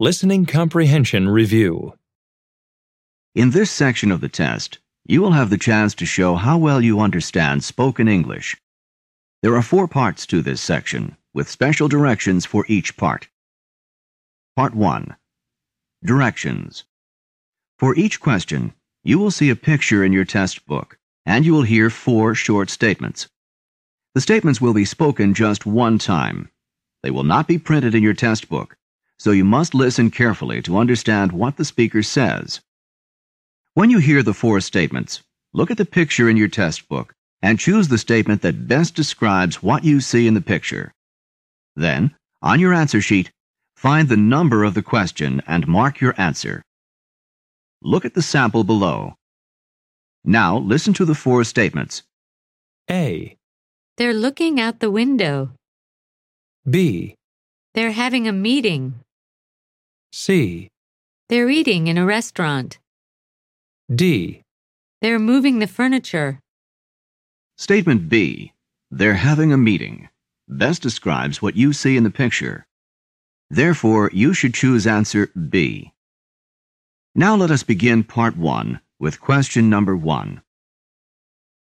Listening Comprehension Review. In this section of the test, you will have the chance to show how well you understand spoken English. There are four parts to this section, with special directions for each part. Part 1. Directions. For each question, you will see a picture in your test book, and you will hear four short statements. The statements will be spoken just one time. They will not be printed in your test book, so you must listen carefully to understand what the speaker says. When you hear the four statements, look at the picture in your test book and choose the statement that best describes what you see in the picture. Then, on your answer sheet, find the number of the question and mark your answer. Look at the sample below. Now listen to the four statements. A. They're looking out the window. B. They're having a meeting. C. They're eating in a restaurant. D. They're moving the furniture. Statement B. They're having a meeting. Best describes what you see in the picture. Therefore, you should choose answer B. Now let us begin part 1 with question number 1.